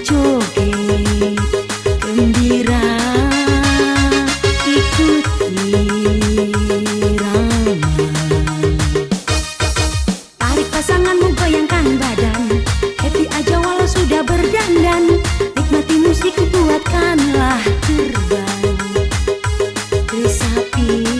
joget gembira ikuti irama. Tarik pasanganmu goyangkan badan. Happy aja walau sudah berdandan. Nikmati musik buatkanlah terbang resapi